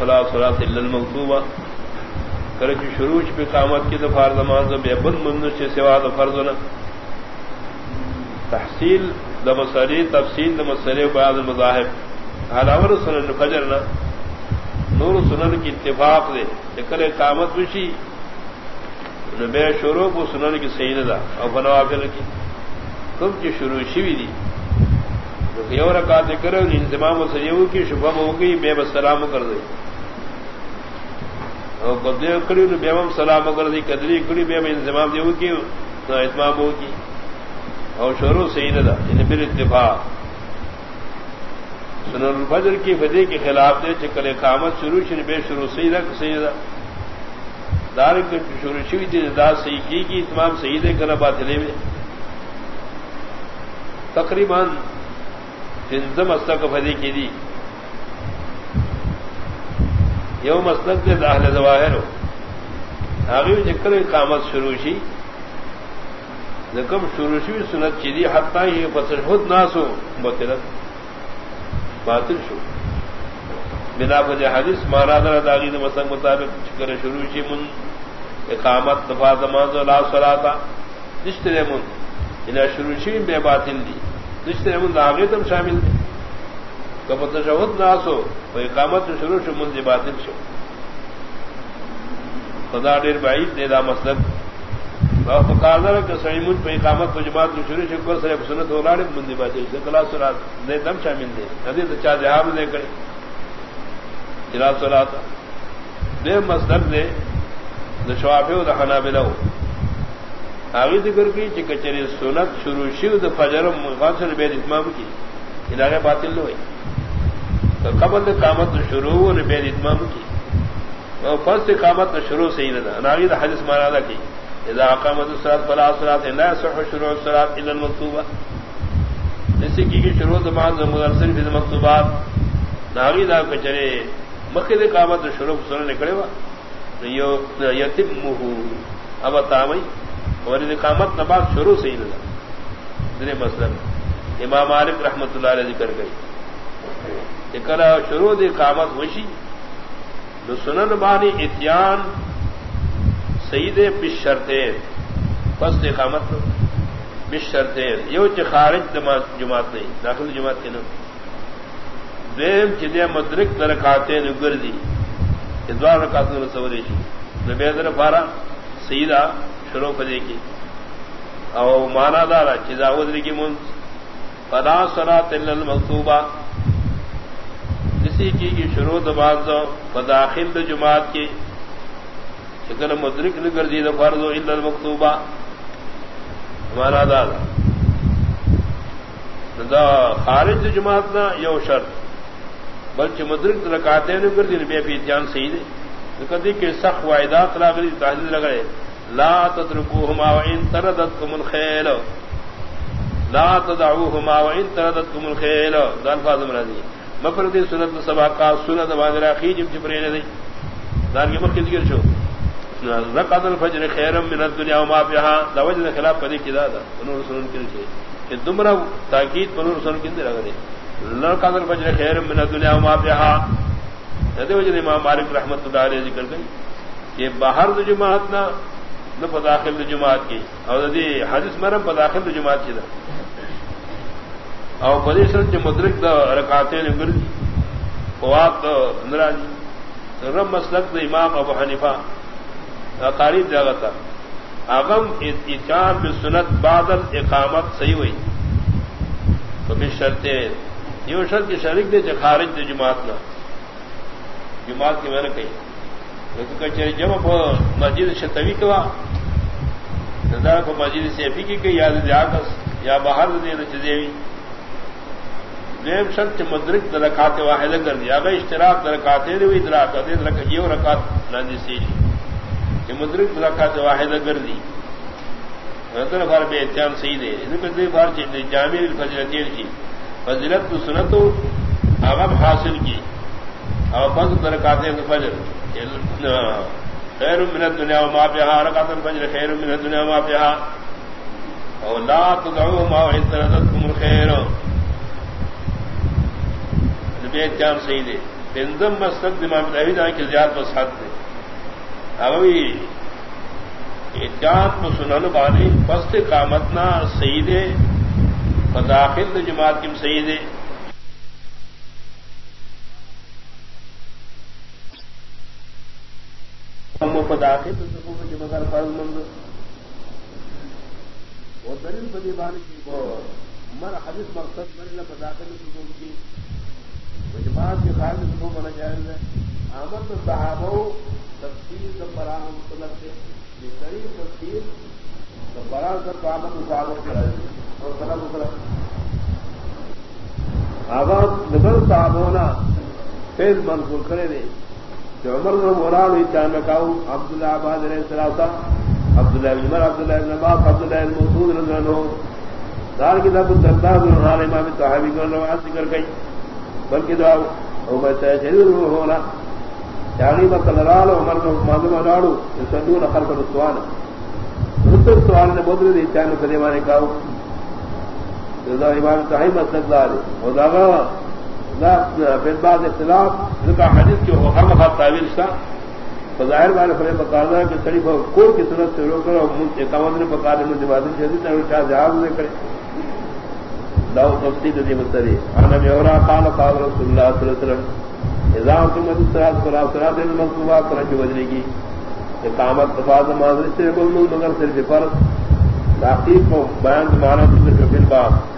فلا صلاة إلا المكتوبة کرچ شروع پہ قامت کی دفار نماز بے بن من سے سوا دفرزنا تحصیل دمسری تفصیل دمسری بعد المذاہب حالاور سنن فجر نہ نور سنن کی اتفاق دے۔ لیکن قامت وشی بے شروع کو سنن کی صحیح دا اور بنوافل کی تم کی شروع شوی دی. یو رکعت کرو انتظام و سجیو کی شبہ ہو گئی بے بس سلام کر دے اور بدلے کڑی نے بے سلام کر دی کدری کڑی بے انتظام دیو کی اتمام ہوگی اور شروع صحیح دا ان پھر اتفاق. سنن الفجر کی فدی کے خلاف دے چکل قامت شروع شروع بے شروع صحیح دا صحیح دا دار شروع شوی تھی دا صحیح کی کی تمام صحیح دے کر باطلے میں تقریباً پنزم استق فدی کی دی۔ یو مسلک دے داخل ظواہر ہو۔ آگے ذکر قامت شروع شی۔ زکم شروع شی سنت چیدی حتی ہی پسر خود ناسو بطلت باطل شو۔ بنا فجر حدیث مانا در داغی دے مسلک مطابق چکر شروع شی، من اقامت، دفاع زمان، لا صلاة. نشترے من. انہا شروع شی بے باطل دی. نشتے من داغے تم شامل تھے کب تشہد ناس ہو وہ اقامت شروع شو، من باطل شو. خدا ڈیر بعید دے دا مسلک. فقاضر کہ پہ اقامت و جماعت کو شروع شکر سر سنت ہو لاڑے من سے کلا سرات دے دم شامل دے ندی تو چاہ جہاب دے کرے. جلا دے مسلک دے دشوافے و دہنا بلا ہو ذکر کی چکچری سنت شروع شیو د فجر مغاثر بے اتمام کی. ادارے باطل نہ ہوئی تو قبل قامت شروع نے بے اتمام کی. اور فرض قامت شروع سے ہی نہ ناگی دا حدیث مانا دا کی اذا اقامت الصلاۃ فلا صلاۃ الا صح شروع الصلاۃ الا المكتوبہ اسی کی کی شروع نماز مرسل بھی مکتوبات ناگی دا کچرے مکہ قامت شروع سننے نکلے وا یو یتمہ اب تامئی. اور قامت نباز شروع سے ہی لگا دن مسلم امام عالم رحمت اللہ علیہ ذکر گئی. کہ شروع دی قامت وشی جو سنن بانی اتیان سعید پش شرتے بس دی قامت پش شرتے یہ چ خارج جماعت نہیں. داخل جماعت کے نام دیم چدے مدرک درکاتے نگر دی ادوار رکاتے سوریشی نبی در پارا سیدہ شروع فدے کی او مانا دارا چیزا ادری کی من پدا سرا تل المکتوبہ کسی کی کی شروع دباز پداخل جماعت کی چکن مدرک نگر دی فرض الا المکتوبہ مانا دارا دا خارج جماعت نا یو شرط. بلکہ مدرک رکاتے نگر دی بے پی صحیح دے۔ کدی کہ سخ وائدات لاغلی تحلیل لگڑے لا تتركوهما وان تردتكم الخيل لا تدعوهما وان تردتكم الخيل ذا الفاظ مرادي مفردی سنت سبا کا سنت بعد اخی جب جبرین دی دار کے مکہ ذکر شو۔ رقد الفجر خیر من الدنيا وما فيها دا وجہ خلاف پدی کی دادا انہوں نے سنن کے لیے۔ کہ دمرا تاکید پر سنن کے اندر لگے رقد الفجر خیر من الدنيا وما فيها دے وجہ امام مالک رحمتہ اللہ علیہ ذکر گئی کہ باہر جماعت نہ نہ پداخل جماعت کی۔ اور دی حدیث مرم پداخل جماعت کی دا۔ اور پدیشن جو مدرک دا رکاتے نے گردی فواب دا نراجی۔ رب مسلک دا امام ابو حنیفہ۔ قاریب جاگا تھا اغم اتیان بسنت بادل اقامت صحیح ہوئی۔ تو بھی شرطیں یہ شرط کی شریک دے خارج دے جماعت نہ جماعت کی میں نے کہی۔ جب مسجد شتوی کوا۔ کو مسجد سیفی کی کہ یاد جاکس یا باہر دے چیزیں دیم شرط مدرک درکاتے واحد کر دیا اگر اشتراک درکاتے ہوئی دراکتے یہ رکات ناندی سی کہ مدرک درکاتے واحد کر دی۔ بار جی۔ بے احتیام صحیح دے۔ ان کو بار جامع فضلتین کی فضلت تو سنتو اغم حاصل کی. اور بند درکاتے فجر خیر من الدنیا وما فيها. ركعت الفجر خیر من الدنيا وما فيها. اور لا تدعو ما وعدتكم الخير. نبی چار صحیح دے پنزم مستق دماغ دہید آئے کہ زیاد بس حد دے اوی اتجاد کو سنن بانی پست قامتنا صحیح دے فداخل جماعت کم صحیح دے ہم فداخل جماعت فرض مند۔ وہ دلیل بدی کی مر حدیث مقصد بداخل کی جماعت کے خیال میں بنا جائے گا احمد صحابہ تفصیل کا فراہم مطلب سے یہ قریب تفصیل تو برا کر احمد صحابہ مطلب کرا آباد نبل صاحب ہونا، پھر منظور کرے نے جو عمر مراد ہوئی چاند میں کہوں، عبداللہ آباد علیہ السلام عبداللہ بن عمر، عبداللہ بن عباس، عبداللہ بن مسعود رضی اللہ عنہ۔ دار کتاب الدرداء بن حال امام صحابی کو روایت ذکر گئی بلکہ دعا، او میں شریر ہونا۔ یعنی بکلرال عمر کو معلوم اڑاڑو سدون خلق السوال رسل سوال نے بدل دی چاند کلمہ کہا۔ رضا امام صحیح مسلک مطلب دار او داغا لا پھر بعد اختلاف ذکا حدیث کی ہم خاص تعویل تھا ظاہر والے فلے بکانا کہ سڑی کوڑ کی صورت سے روک کر کمند نے بکا دے مجھے بادل شدید چاہ جہاز نے کرے۔ داؤ تفصیل دی مستری۔ انا میورا قال قال رسول اللہ صلی اللہ علیہ وسلم، اذا حکم انتم الصلاه فلا صلاه المكتوبه فرج وجری کی۔ اقامت تفاضل ماضی سے بول مگر صرف فرض۔ تحقیق کو بیان معنی ذکر فی الباب